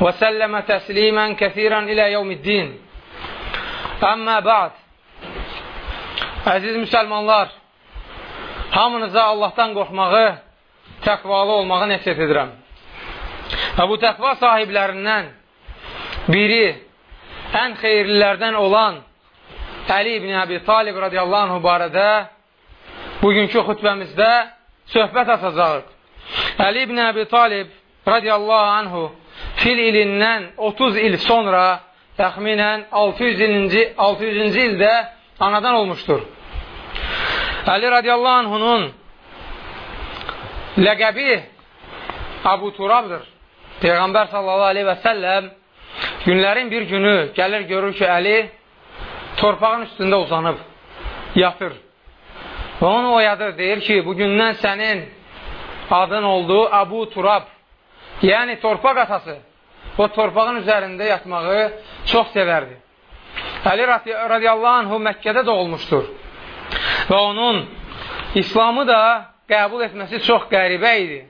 وسلم تسليما كثيرا إلى يوم الدين أما بعد Əziz müsəlmanlar, hamınıza Allahdan qorxmağı, təqvalı olmağı nəsət edirəm. Və bu təqva sahiblərindən biri, ən xeyirlilərdən olan Əli ibn Əbi Talib radiyallahu anh barədə bugünkü xütbəmizdə söhbət açacağıq. Əli ibn Əbi Talib radiyallahu anhu fil ilindən 30 il sonra təxminən 600-cü 600 ildə anadan olmuşdur. Əli radiyallahu anhunun ləqəbi Abu Turabdır. Peyğəmbər sallallahu aleyhi və səlləm günlərin bir günü gəlir görür ki, Əli torpağın üstündə uzanıb, yatır. Və onu oyadır, deyir ki, bugündən sənin adın oldu Abu Turab, yəni torpaq atası. O torpağın üzərində yatmağı çox sevərdi. Əli radiyallahu anhu Məkkədə doğulmuşdur. Və onun İslamı da qəbul etməsi çox qəribə idi.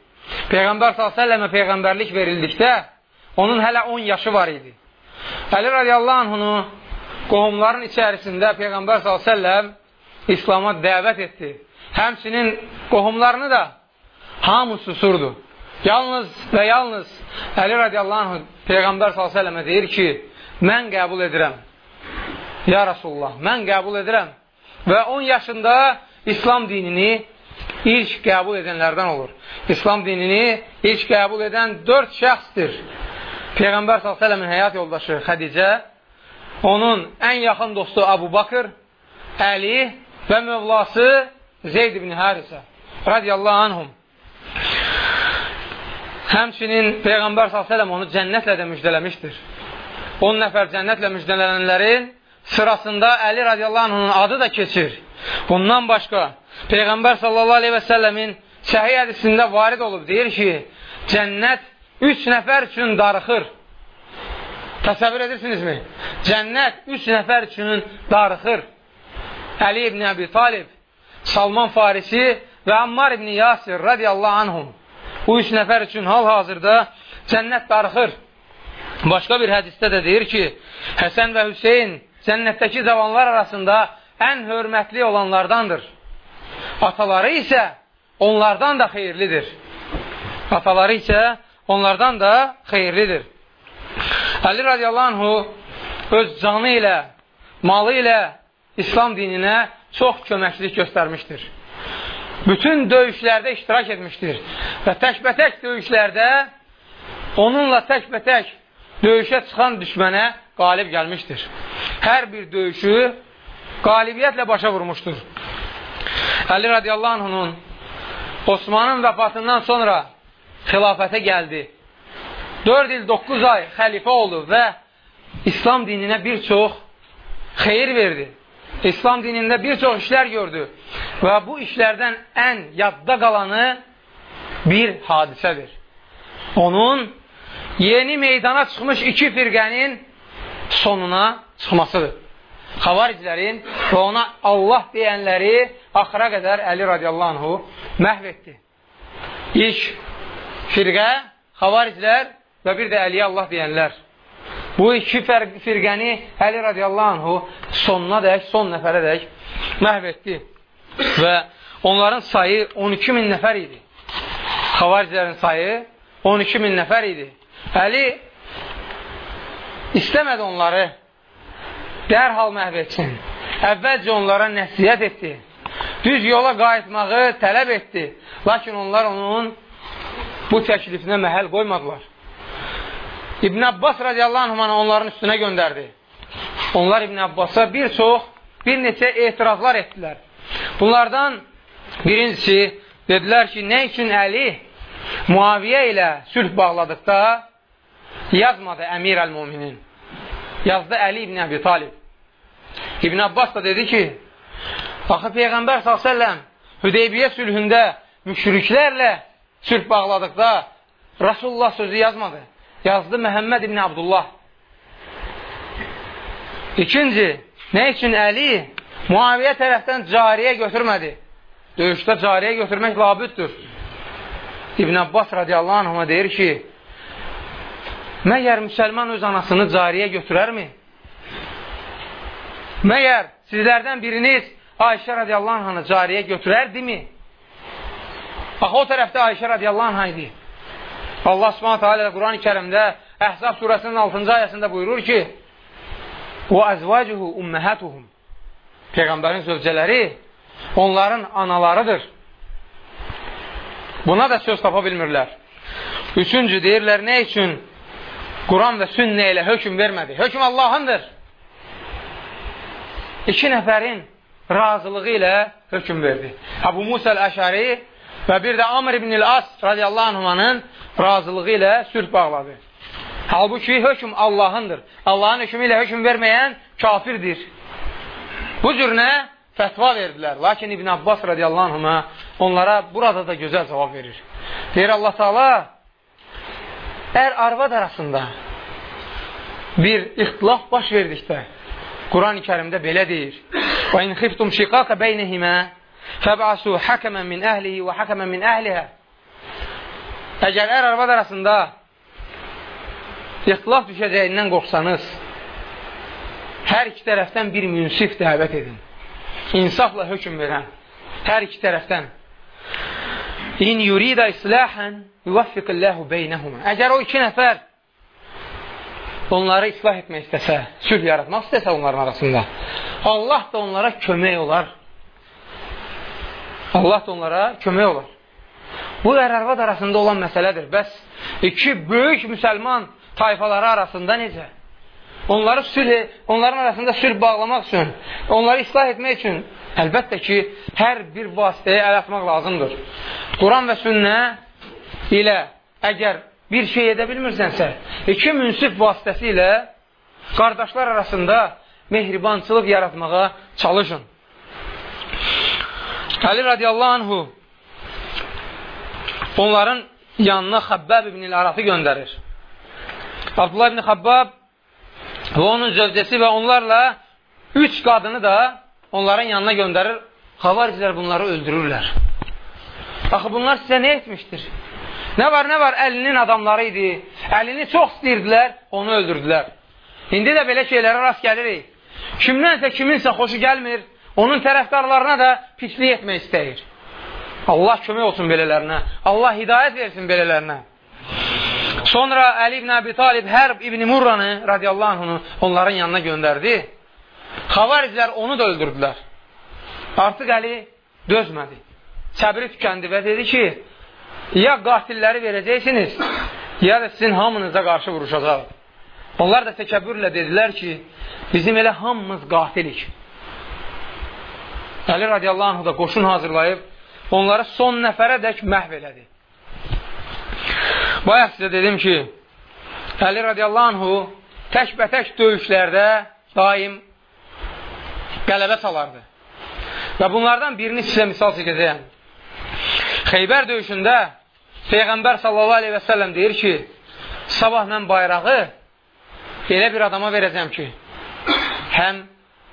Peyğəmbər s.ə.və Peyğəmbərlik verildikdə onun hələ 10 yaşı var idi. Əli radiyallahu anhunu qohumların içərisində Peyğəmbər s.ə.v İslama dəvət etdi. Həmçinin qohumlarını da hamı susurdu. Yalnız və yalnız Əli radiyallahu anh Peyğəmbər s.ə.və deyir ki, mən qəbul edirəm. Ya Rasulullah, mən qəbul edirəm. Və 10 yaşında İslam dinini ilk qəbul edənlərdən olur. İslam dinini ilk qəbul edən 4 şəxsdir. Peyğəmbər s.ə.v-in həyat yoldaşı Xədicə, onun ən yaxın dostu Abu Bakır, Əli və mövlası Zeyd ibn Harisə radiyallahu anhum. Həmçinin Peyğəmbər s.ə.v onu cənnətlə də müjdələmişdir. 10 nəfər cənnətlə müjdələnənlərin sırasında Əli radiyallahu anhunun adı da keçir. Bundan başqa Peyğəmbər sallallahu aleyhi və səlləmin səhiy hədisində varid olub, deyir ki, cənnət üç nəfər üçün darıxır. Təsəvvür edirsinizmi? Cənnət üç nəfər üçün darıxır. Əli ibn Əbi Talib, Salman Farisi və Ammar ibn Yasir radiyallahu anhum. Bu üç nəfər üçün hal-hazırda cənnət darıxır. Başqa bir hədisdə də deyir ki, Həsən və Hüseyin cənnətdəki cavanlar arasında ən hörmətli olanlardandır. Ataları isə onlardan da xeyirlidir. Ataları isə onlardan da xeyirlidir. Əli radiyallahu anhu öz canı ilə, malı ilə İslam dininə çox köməklik göstərmişdir. Bütün döyüşlərdə iştirak etmişdir və təkbətək döyüşlərdə onunla təkbətək döyüşə çıxan düşmənə qalib gəlmişdir. Hər bir döyüşü qalibiyyətlə başa vurmuşdur. Əli radiyallahu anhunun Osmanın vəfatından sonra xilafətə gəldi. 4 il 9 ay xəlifə oldu və İslam dininə bir çox xeyir verdi. İslam dinində bir çox işlər gördü və bu işlərdən ən yadda qalanı bir hadisədir. Onun yeni meydana çıxmış iki firqənin sonuna çıxmasıdır. Xavaricilərin və ona Allah deyənləri axıra qədər Əli radiyallahu anhu məhv etdi. İlk firqə, xavaricilər və bir də Əliyə Allah deyənlər. Bu iki firqəni Əli radiyallahu anhu sonuna dək, son nəfərə dək məhv etdi. Və onların sayı 12 min nəfər idi. Xavaricilərin sayı 12 min nəfər idi. Əli istəmədi onları dərhal məhv etsin. Əvvəlcə onlara nəsiyyət etdi. Düz yola qayıtmağı tələb etdi. Lakin onlar onun bu təklifinə məhəl qoymadılar. İbn Abbas radiyallahu anh onların üstünə göndərdi. Onlar İbn Abbasa bir çox, bir neçə etirazlar etdilər. Bunlardan birincisi, dedilər ki, nə üçün Əli Muaviyyə ilə sülh bağladıqda yazmadı Əmir əl-Muminin. Yazdı Əli ibn Əbi Talib. İbn Abbas da dedi ki, axı Peyğəmbər s.ə.v Hüdeybiyyə sülhündə müşriklərlə sülh bağladıqda Rasulullah sözü yazmadı. Yazdı Məhəmməd ibn Abdullah. İkinci, nə üçün Əli Muaviyyə tərəfdən cariyə götürmədi? Döyüşdə cariyə götürmək labüddür. İbn Abbas radiyallahu anhuma deyir ki, Məyər müsəlman öz anasını cariyə götürərmi? Məyər sizlərdən biriniz Ayşə radiyallahu anhanı cariyə götürərdimi? Axı o tərəfdə Ayşə radiyallahu anhə idi. Allah subhanətə alə Quran-ı kərimdə Əhzab surəsinin 6-cı ayəsində buyurur ki وَأَزْوَاجُهُ اُمَّهَتُهُمْ Peyğəmbərin zövcələri onların analarıdır. Buna da söz tapa bilmirlər. Üçüncü deyirlər, nə üçün Quran və sünnə ilə hökm vermədi? Hökm Allahındır. İki nəfərin razılığı ilə hökm verdi. Əbu Musa əl-Əşəri və bir də Amr ibn el-As radiyallahu anhumanın razılığı ilə sülh bağladı. Halbuki hökm Allahındır. Allahın hökmü ilə hökm verməyən kafirdir. Bu cür nə? Fətva verdilər. Lakin İbn Abbas radiyallahu anhuma onlara burada da gözəl cavab verir. Deyir Allah Taala ər arvad arasında bir ixtilaf baş verdikdə Quran-ı kərimdə belə deyir. Və in xiftum şiqaqə beynihimə fəb'asu hakəmən min əhlihi və hakəmən min əhlihə Əgər ər arvad arasında ixtilaf düşəcəyindən qorxsanız, hər iki tərəfdən bir münsif dəvət edin. İnsafla hökm verən, hər iki tərəfdən. İn yurida islahən yuvaffiqilləhu beynəhumə. Əgər o iki nəfər onları islah etmək istəsə, sülh yaratmaq istəsə onların arasında, Allah da onlara kömək olar. Allah da onlara kömək olar. Bu ər-arvad arasında olan məsələdir. Bəs iki böyük müsəlman tayfaları arasında necə? Onları sülh, onların arasında sülh bağlamaq üçün, onları islah etmək üçün əlbəttə ki, hər bir vasitəyə əl atmaq lazımdır. Quran və sünnə ilə əgər bir şey edə bilmirsənsə, iki münsif vasitəsi ilə qardaşlar arasında mehribançılıq yaratmağa çalışın. Əli radiyallahu anhu onların yanına Xəbbəb ibn-i Arafı göndərir. Abdullah ibn Xəbbab və onun zövcəsi və onlarla üç qadını da onların yanına göndərir. Xavaricilər bunları öldürürlər. Axı bunlar sizə nə etmişdir? Nə var, nə var? Əlinin adamları idi. Əlini çox istəyirdilər, onu öldürdülər. İndi də belə şeylərə rast gəlirik. Kimdənsə kiminsə xoşu gəlmir, onun tərəfdarlarına da pislik etmək istəyir. Allah kömək olsun belələrinə. Allah hidayət versin belələrinə. Sonra Əli ibn Əbi Talib Hərb ibn Murranı radiyallahu anhunu onların yanına göndərdi. Xavariclər onu da öldürdülər. Artıq Əli dözmədi. Səbri tükəndi və dedi ki, ya qatilləri verəcəksiniz, ya da sizin hamınıza qarşı vuruşacaq. Onlar da təkəbbürlə dedilər ki, bizim elə hamımız qatilik. Əli radiyallahu anh da qoşun hazırlayıb, onları son nəfərə dək məhv elədi. Bayaq sizə dedim ki, Əli radiyallahu anhu tək-bətək döyüşlərdə daim qələbə salardı. Və bunlardan birini sizə misal çəkəcəyəm. Xeybər döyüşündə Peyğəmbər sallallahu aleyhi və səlləm deyir ki, sabah mən bayrağı elə bir adama verəcəm ki, həm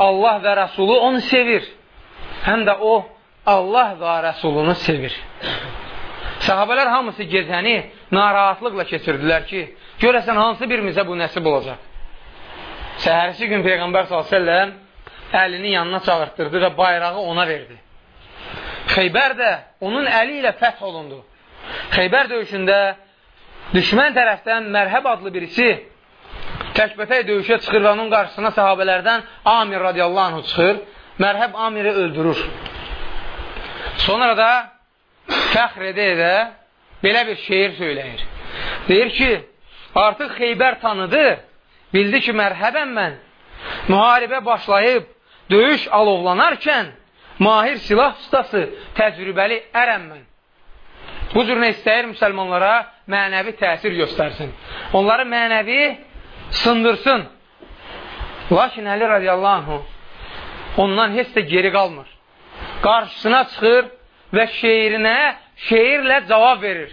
Allah və Rəsulu onu sevir, həm də o Allah və Rəsulunu sevir. Sahabələr hamısı gecəni narahatlıqla keçirdilər ki, görəsən hansı birimizə bu nəsib olacaq. Səhərisi gün Peyğəmbər s.ə.v əlini yanına çağırtdırdı və bayrağı ona verdi. Xeybər də onun əli ilə fəth olundu. Xeybər döyüşündə düşmən tərəfdən Mərhəb adlı birisi təkbətək döyüşə çıxır və onun qarşısına sahabələrdən Amir radiyallahu anhu çıxır. Mərhəb Amiri öldürür. Sonra da fəxr edə-edə belə bir şeir söyləyir. Deyir ki, artıq Xeybər tanıdı, bildi ki, mərhəbəm mən. Müharibə başlayıb, döyüş alovlanarkən, mahir silah ustası, təcrübəli ərəm mən. Bu cür nə istəyir müsəlmanlara? Mənəvi təsir göstərsin. Onları mənəvi sındırsın. Lakin Əli radiyallahu ondan heç də geri qalmır. Qarşısına çıxır və şeirinə şeirlə cavab verir.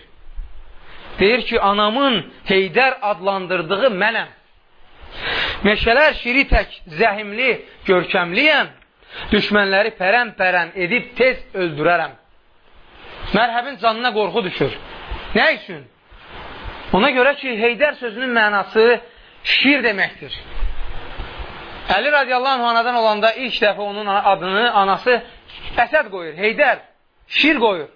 Deyir ki, anamın Heydər adlandırdığı mənəm. Meşələr şiri tək, zəhimli, görkəmliyəm. Düşmənləri pərən-pərən edib tez öldürərəm. Mərhəbin canına qorxu düşür. Nə üçün? Ona görə ki, Heydər sözünün mənası şir deməkdir. Əli radiyallahu anadan olanda ilk dəfə onun adını anası Əsəd qoyur, Heydər, şir qoyur.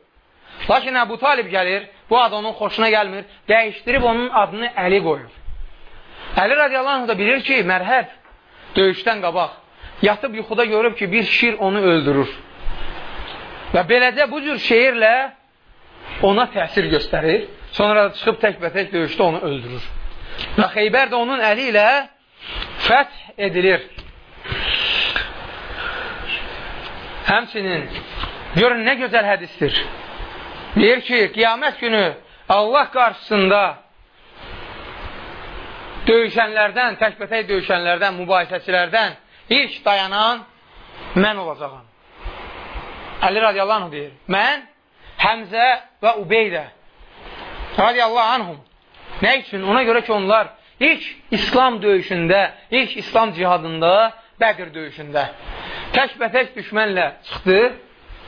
Lakin Əbu Talib gəlir, bu ad onun xoşuna gəlmir, dəyişdirib onun adını Əli qoyur. Əli radiyallahu anh da bilir ki, mərhəb döyüşdən qabaq yatıb yuxuda görüb ki, bir şir onu öldürür. Və beləcə bu cür şeirlə ona təsir göstərir. Sonra da çıxıb təkbətək döyüşdə onu öldürür. Və Xeybər də onun əli ilə fəth edilir. Həmçinin görün nə gözəl hədistir. Deyir ki, qiyamət günü Allah qarşısında döyüşənlərdən, təkbətək döyüşənlərdən, mübahisəçilərdən ilk dayanan mən olacağam. Əli radiyallahu anh deyir. Mən, Həmzə və Ubeydə radiyallahu anhum. Nə üçün? Ona görə ki, onlar ilk İslam döyüşündə, ilk İslam cihadında, Bəqir döyüşündə təkbətək düşmənlə çıxdı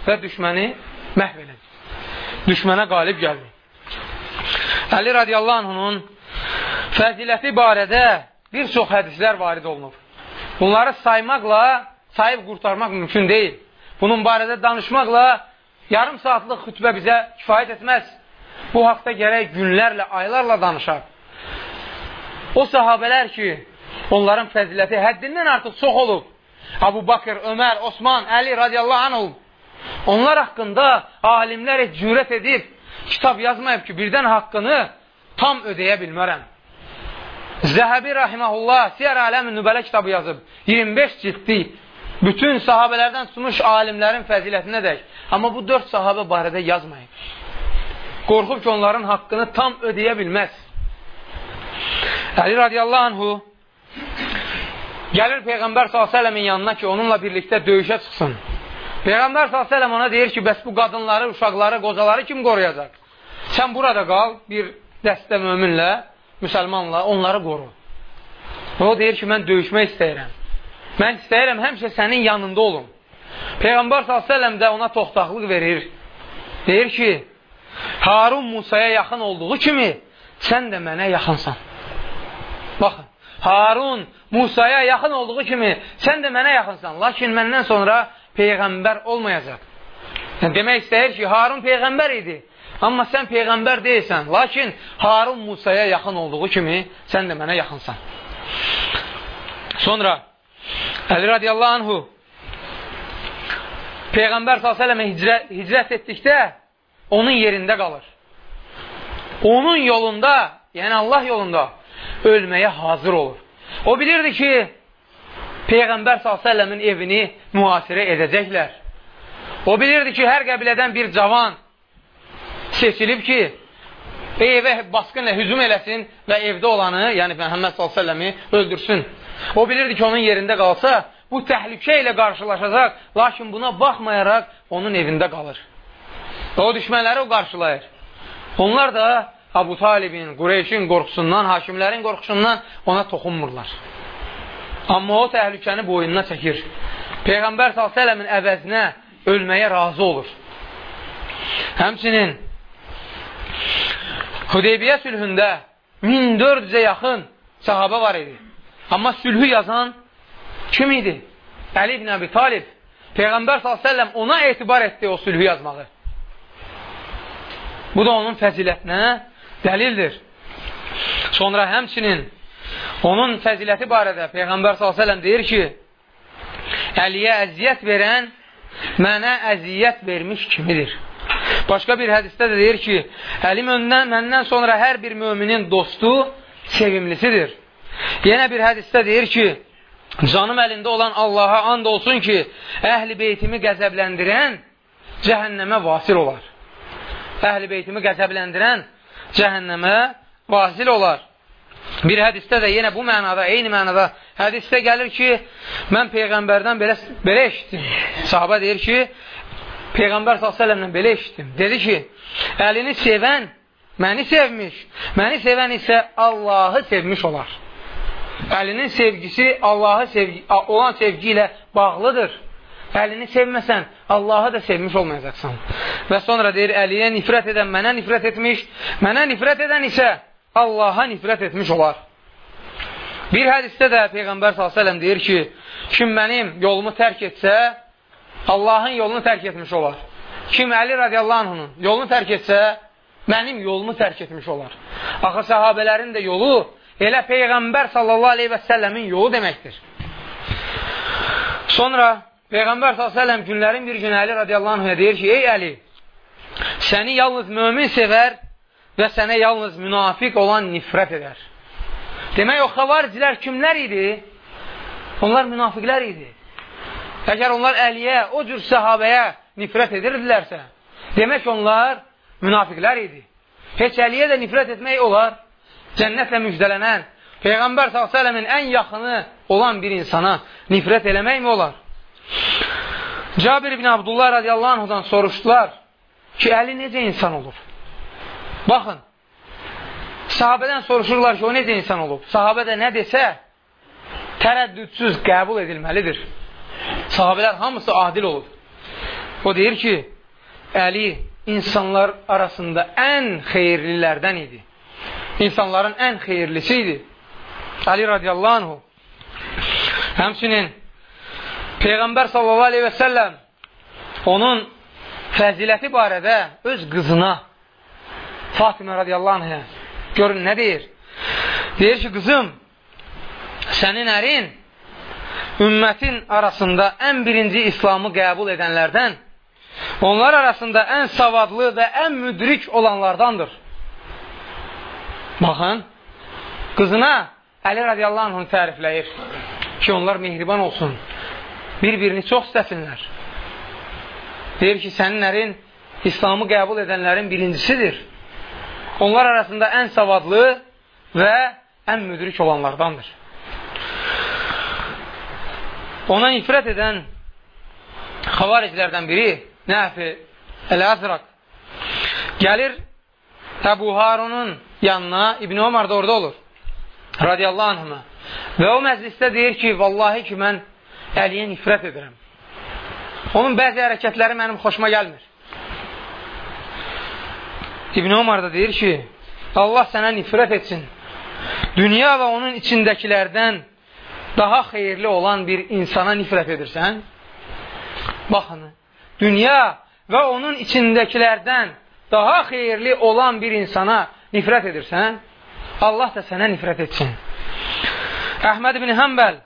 və düşməni məhv elədi. Düşmənə qalib gəldi. Əli radiyallahu anhunun fəziləti barədə bir çox hədislər varid olunur. Bunları saymaqla sayıb qurtarmaq mümkün deyil. Bunun barədə danışmaqla yarım saatlıq xütbə bizə kifayət etməz. Bu haqda gərək günlərlə, aylarla danışaq. O sahabələr ki, onların fəziləti həddindən artıq çox olub. Abu Bakır, Ömər, Osman, Əli radiyallahu anh olub. Onlar haqqında alimlər cürət edib, kitab yazmayıb ki, birdən haqqını tam ödəyə bilmərəm. Zəhəbi rahiməhullah Siyər Aləmin Nübələ kitabı yazıb. 25 ciddi bütün sahabələrdən tutmuş alimlərin fəzilətinə dək. Amma bu dörd sahabə barədə yazmayın. Qorxub ki, onların haqqını tam ödəyə bilməz. Əli radiyallahu anhu gəlir Peyğəmbər s.ə.v-in yanına ki, onunla birlikdə döyüşə çıxsın. Peyğəmbər s.ə.v ona deyir ki, bəs bu qadınları, uşaqları, qocaları kim qoruyacaq? Sən burada qal, bir dəstə möminlə, müsəlmanla, onları qoru. O deyir ki, mən döyüşmək istəyirəm. Mən istəyirəm həmişə sənin yanında olum. Peyğəmbər s.ə.v də ona toxtaqlıq verir. Deyir ki, Harun Musaya yaxın olduğu kimi sən də mənə yaxınsan. Baxın, Harun Musaya yaxın olduğu kimi sən də mənə yaxınsan. Lakin məndən sonra Peyğəmbər olmayacaq. Yəni, demək istəyir ki, Harun Peyğəmbər idi. Amma sən Peyğəmbər deyilsən. Lakin Harun Musaya yaxın olduğu kimi sən də mənə yaxınsan. Sonra Əli radiyallahu anhu Peyğəmbər s.ə.və hicrət, hicrət etdikdə onun yerində qalır. Onun yolunda, yəni Allah yolunda ölməyə hazır olur. O bilirdi ki, Peyğəmbər s.ə.v-in evini mühasirə edəcəklər. O bilirdi ki, hər qəbilədən bir cavan seçilib ki, evə basqınla hücum eləsin və evdə olanı, yəni Məhəmməd s.ə.v-i öldürsün. O bilirdi ki, onun yerində qalsa, bu təhlükə ilə qarşılaşacaq, lakin buna baxmayaraq onun evində qalır. Və o düşmənləri o qarşılayır. Onlar da Abu Talibin, Qureyşin qorxusundan, hakimlərin qorxusundan ona toxunmurlar. Amma o təhlükəni boynuna çəkir. Peyğəmbər s.ə.v-in əvəzinə ölməyə razı olur. Həmçinin Hüdeybiyyə sülhündə 1400-ə yaxın sahabə var idi. Amma sülhü yazan kim idi? Əli ibn Əbi Talib. Peyğəmbər s.ə.v ona etibar etdi o sülhü yazmağı. Bu da onun fəzilətinə dəlildir. Sonra həmçinin onun fəziləti barədə Peyğəmbər s.ə.v deyir ki, Əliyə əziyyət verən mənə əziyyət vermiş kimidir. Başqa bir hədisdə də deyir ki, Əlim öndən, məndən sonra hər bir müminin dostu sevimlisidir. Yenə bir hədisdə deyir ki, canım əlində olan Allaha and olsun ki, əhli beytimi qəzəbləndirən cəhənnəmə vasir olar. əhl-i beytimi qəzəbləndirən cəhənnəmə vasil olar. Bir hədisdə də yenə bu mənada, eyni mənada hədisdə gəlir ki, mən Peyğəmbərdən belə, belə eşitdim. Sahabə deyir ki, Peyğəmbər s.ə.vələ belə eşitdim. Dedi ki, əlini sevən məni sevmiş, məni sevən isə Allahı sevmiş olar. Əlinin sevgisi Allahı sevgi, olan sevgi ilə bağlıdır. Əlini sevməsən, Allahı da sevmiş olmayacaqsan. Və sonra deyir, əliyə nifrət edən mənə nifrət etmiş, mənə nifrət edən isə Allaha nifrət etmiş olar. Bir hədisdə də Peyğəmbər s.ə.v deyir ki, kim mənim yolumu tərk etsə, Allahın yolunu tərk etmiş olar. Kim Əli radiyallahu anhunun yolunu tərk etsə, mənim yolumu tərk etmiş olar. Axı səhabələrin də yolu elə Peyğəmbər sallallahu aleyhi və səlləmin yolu deməkdir. Sonra Peyğəmbər s.ə.v günlərin bir günü Əli radiyallahu anhə deyir ki, ey Əli, səni yalnız mömin sevər və sənə yalnız münafiq olan nifrət edər. Demək, o xavaricilər kimlər idi? Onlar münafiqlər idi. Əgər onlar Əliyə, o cür səhabəyə nifrət edirdilərsə, demək onlar münafiqlər idi. Heç Əliyə də nifrət etmək olar. Cənnətlə müjdələnən, Peyğəmbər s.ə.v-in ən yaxını olan bir insana nifrət eləməkmi olar? Cabir ibn Abdullah radiyallahu anhudan soruşdular ki, Əli necə insan olur? Baxın, sahabədən soruşurlar ki, o necə insan olub? Sahabə də nə desə, tərəddüdsüz qəbul edilməlidir. Sahabələr hamısı adil olub. O deyir ki, Əli insanlar arasında ən xeyirlilərdən idi. İnsanların ən xeyirlisi idi. Əli radiyallahu anhu. Həmçinin Peyğəmbər sallallahu aleyhi və səlləm onun fəziləti barədə öz qızına Fatimə radiyallahu anhə görün nə deyir? Deyir ki, qızım, sənin ərin ümmətin arasında ən birinci İslamı qəbul edənlərdən, onlar arasında ən savadlı və ən müdrik olanlardandır. Baxın, qızına Əli radiyallahu anhını tərifləyir ki, onlar mehriban olsun, bir-birini çox istəsinlər. Deyir ki, sənin ərin İslamı qəbul edənlərin birincisidir onlar arasında ən savadlı və ən müdrik olanlardandır. Ona nifrət edən xavariclərdən biri Nəfi Əl-Əzraq gəlir Əbu Harunun yanına İbn Omar da orada olur radiyallahu anhına və o məclisdə deyir ki, vallahi ki, mən Əliyə nifrət edirəm. Onun bəzi hərəkətləri mənim xoşuma gəlmir. İbn Omar da deyir ki, Allah sənə nifrət etsin. Dünya və onun içindəkilərdən daha xeyirli olan bir insana nifrət edirsən. Baxın, dünya və onun içindəkilərdən daha xeyirli olan bir insana nifrət edirsən, Allah da sənə nifrət etsin. Əhməd ibn Həmbəl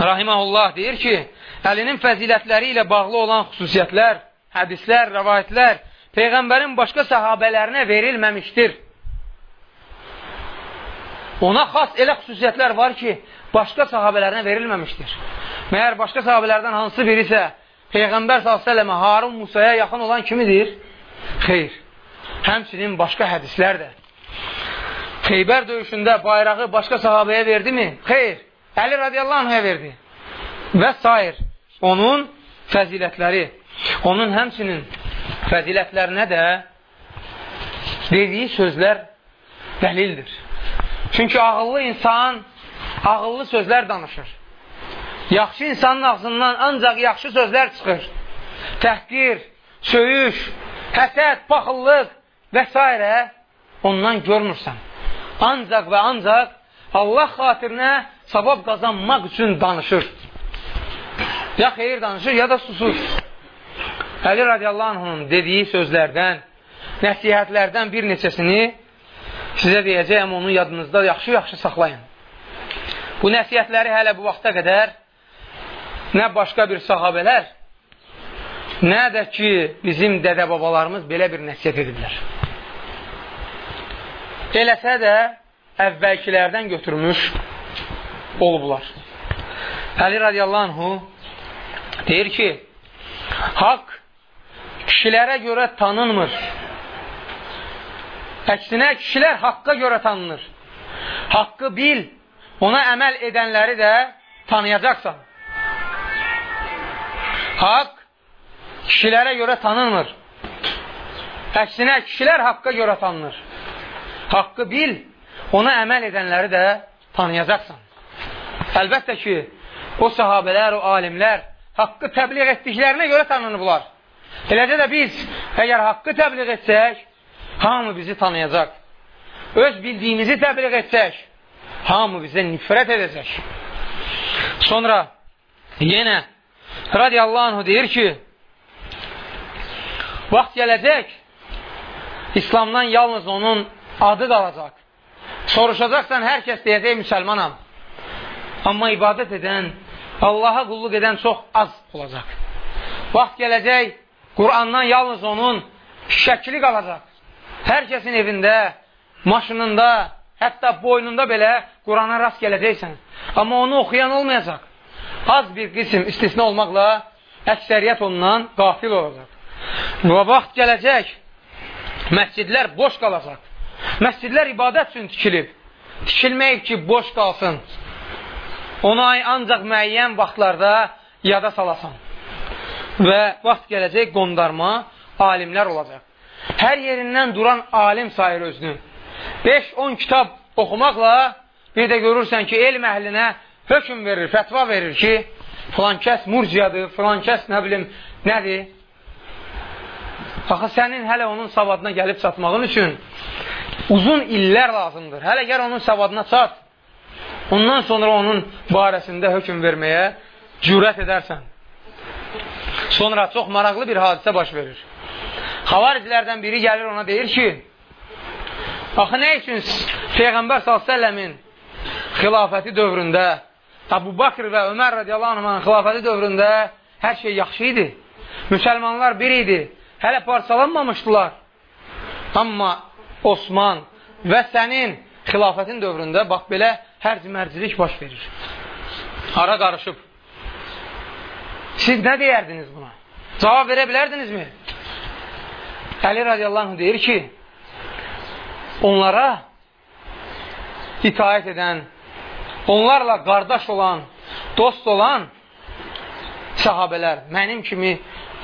rahiməhullah deyir ki, əlinin fəzilətləri ilə bağlı olan xüsusiyyətlər, hədislər, rəvayətlər Peyğəmbərin başqa səhabələrinə verilməmişdir. Ona xas elə xüsusiyyətlər var ki, başqa sahabələrinə verilməmişdir. Məyər başqa sahabələrdən hansı birisə Peyğəmbər s.ə.və Harun Musaya yaxın olan kimidir? Xeyr. Həmçinin başqa hədislər də. Xeybər döyüşündə bayrağı başqa sahabəyə verdimi? Xeyr. Əli radiyallahu anhaya verdi. Və s. Onun fəzilətləri, onun həmçinin fəzilətlərinə də dediyi sözlər dəlildir. Çünki ağıllı insan ağıllı sözlər danışır. Yaxşı insanın ağzından ancaq yaxşı sözlər çıxır. Təhqir, söyüş, həsəd, paxıllıq və s. ondan görmürsən. Ancaq və ancaq Allah xatirinə savab qazanmaq üçün danışır. Ya xeyir danışır, ya da susur. Əli radiyallahu anhunun dediyi sözlərdən, nəsihətlərdən bir neçəsini sizə deyəcəyəm, onu yadınızda yaxşı-yaxşı saxlayın. Bu nəsihətləri hələ bu vaxta qədər nə başqa bir sahabələr, nə də ki, bizim dədə-babalarımız belə bir nəsihət ediblər. Eləsə də əvvəlkilərdən götürmüş olublar. Əli radiyallahu deyir ki, haqq kişilərə görə tanınmır. Əksinə, kişilər haqqa görə tanınır. Haqqı bil, ona əməl edənləri də tanıyacaqsan. Haqq kişilərə görə tanınmır. Əksinə, kişilər haqqa görə tanınır. Haqqı bil, ona əməl edənləri də tanıyacaqsan. Əlbəttə ki, o sahabələr, o alimlər haqqı təbliğ etdiklərinə görə tanınıblar. Eləcə də biz, əgər haqqı təbliğ etsək, hamı bizi tanıyacaq. Öz bildiyimizi təbliğ etsək, hamı bizə nifrət edəcək. Sonra yenə radiyallahu anh deyir ki, vaxt gələcək, İslamdan yalnız onun adı qalacaq. Soruşacaqsan, hər kəs deyəcək, müsəlmanam. Amma ibadət edən, Allaha qulluq edən çox az olacaq. Vaxt gələcək, Qurandan yalnız onun şəkli qalacaq. Hər kəsin evində, maşınında, hətta boynunda belə Qurana rast gələcəksən. Amma onu oxuyan olmayacaq. Az bir qism istisna olmaqla əksəriyyət ondan qafil olacaq. Və vaxt gələcək, məscidlər boş qalacaq. Məscidlər ibadət üçün tikilib. Tikilməyib ki, boş qalsın. Onu ancaq müəyyən vaxtlarda yada salasan. Və vaxt gələcək qondarma alimlər olacaq. Hər yerindən duran alim sayır özünü. 5-10 kitab oxumaqla bir də görürsən ki, elm əhlinə hökum verir, fətva verir ki, filan kəs murciyadır, filan kəs nə bilim, nədir? Axı sənin hələ onun savadına gəlib çatmağın üçün uzun illər lazımdır. Hələ gəl onun savadına çat. Ondan sonra onun barəsində hökum verməyə cürət edərsən. Sonra çox maraqlı bir hadisə baş verir. Xavaricilərdən biri gəlir ona deyir ki, axı nə üçün Peyğəmbər s.ə.v-in xilafəti dövründə Əbu Bakr və Ömər radiyallahu anhın xilafəti dövründə hər şey yaxşı idi. Müsəlmanlar bir idi. Hələ parçalanmamışdılar. Amma Osman və sənin xilafətin dövründə bax belə hərc-mərcilik baş verir. Ara qarışıb. Siz nə deyərdiniz buna? Cavab verə bilərdinizmi? Əli radiyallahu anh deyir ki, onlara itaət edən, onlarla qardaş olan, dost olan sahabələr mənim kimi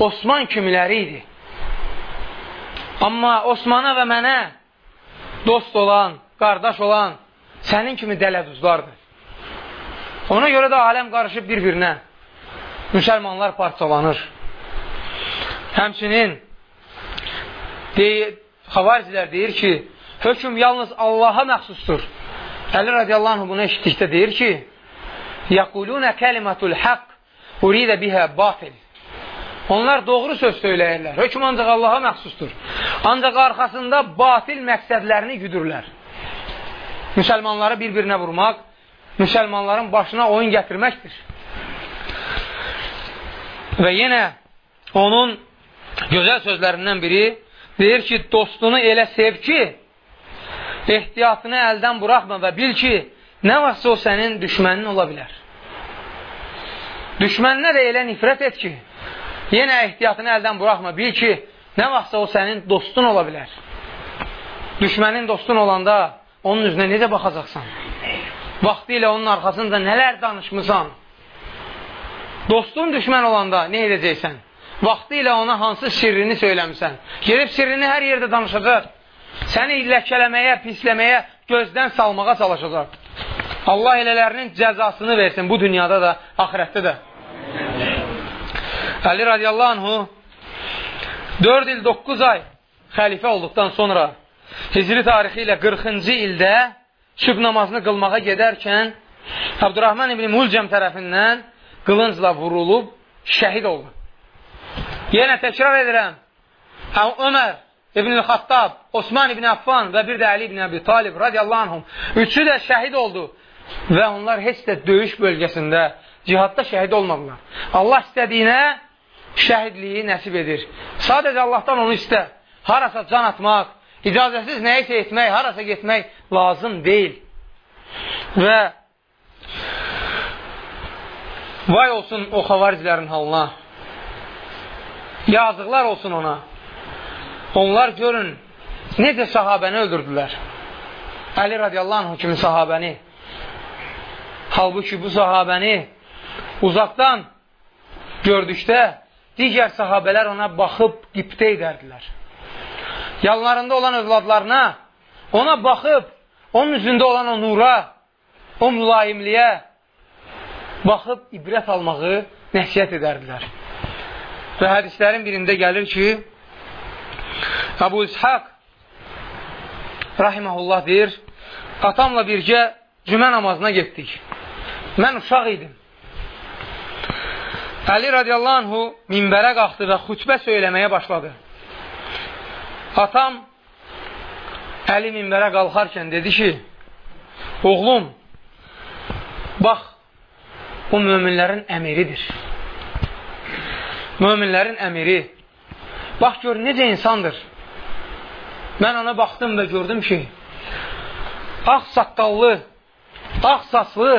Osman kimiləri idi. Amma Osmana və mənə dost olan, qardaş olan sənin kimi dələduzlardır. Ona görə də aləm qarışıb bir-birinə. Müsəlmanlar parçalanır. Həmçinin deyir, xavaricilər deyir ki, hökum yalnız Allaha məxsusdur. Əli radiyallahu anh bunu eşitdikdə deyir ki, Yəqulunə kəlimətul haqq uridə bihə batil. Onlar doğru söz söyləyirlər. Hökm ancaq Allaha məxsusdur. Ancaq arxasında batil məqsədlərini güdürlər. Müsəlmanları bir-birinə vurmaq, müsəlmanların başına oyun gətirməkdir. Və yenə onun gözəl sözlərindən biri deyir ki, dostunu elə sev ki, ehtiyatını əldən buraxma və bil ki, nə varsa o sənin düşmənin ola bilər. Düşməninə də elə nifrət et ki, yenə ehtiyatını əldən buraxma, bil ki, nə vaxtsa o sənin dostun ola bilər. Düşmənin dostun olanda onun üzünə necə baxacaqsan? Vaxtı ilə onun arxasında nələr danışmısan? Dostun düşmən olanda nə edəcəksən? Vaxtı ilə ona hansı sirrini söyləmsən? Gelib sirrini hər yerdə danışacaq. Səni ləkələməyə, pisləməyə, gözdən salmağa çalışacaq. Allah elələrinin cəzasını versin bu dünyada da, axirətdə də. Əli radiyallahu anhu 4 il 9 ay xəlifə olduqdan sonra Hicri tarixi ilə 40-cı ildə sübh namazını qılmağa gedərkən Abdurrahman ibn Mulcəm tərəfindən qılıncla vurulub şəhid oldu. Yenə təkrar edirəm. Ömər İbn-i Xattab, Osman İbn Affan və bir də Əli İbn Əbi Talib radiyallahu anhum. Üçü də şəhid oldu və onlar heç də döyüş bölgəsində, cihadda şəhid olmadılar. Allah istədiyinə şəhidliyi nəsib edir. Sadəcə Allahdan onu istə. Harasa can atmaq, icazəsiz nəyisə etmək, harasa getmək lazım deyil. Və vay olsun o xavaricilərin halına. Yazıqlar olsun ona. Onlar görün, necə sahabəni öldürdülər? Əli radiyallahu anh kimi sahabəni. Halbuki bu sahabəni uzaqdan gördükdə digər sahabələr ona baxıb qiptə edərdilər. Yanlarında olan övladlarına ona baxıb onun üzündə olan o nura, o mülayimliyə baxıb ibrət almağı nəsiyyət edərdilər. Və hədislərin birində gəlir ki, Əbu İshaq rahiməhullah deyir, atamla birgə cümə namazına getdik. Mən uşaq idim. Əli radiyallahu anhu minbərə qalxdı və xütbə söyləməyə başladı. Atam Əli minbərə qalxarkən dedi ki, oğlum, bax, bu möminlərin əmiridir. Möminlərin əmiri. Bax, gör, necə insandır. Mən ona baxdım və gördüm ki, ağ saqqallı, ağ saslı,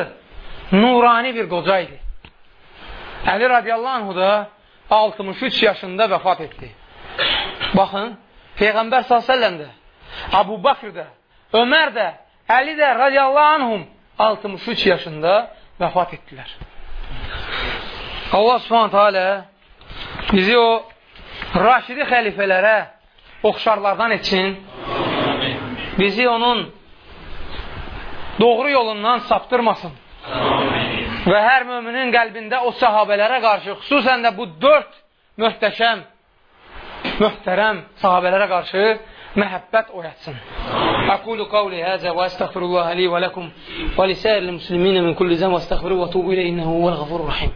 nurani bir qoca idi. Əli radiyallahu anhu da 63 yaşında vəfat etdi. Baxın, Peyğəmbər s.ə.v də, Abu Bakr da, Ömər də, Əli də radiyallahu anhum 63 yaşında vəfat etdilər. Allah subhanətə alə bizi o raşidi xəlifələrə oxşarlardan etsin. Bizi onun doğru yolundan saptırmasın. Və hər müminin qəlbində o sahabələrə qarşı, xüsusən də bu dörd möhtəşəm, möhtərəm sahabələrə qarşı məhəbbət oyatsın. أقول قولي هذا وأستغفر الله لي ولكم ولسائر المسلمين من كل ذنب واستغفروه وأتوب إليه إنه هو الغفور الرحيم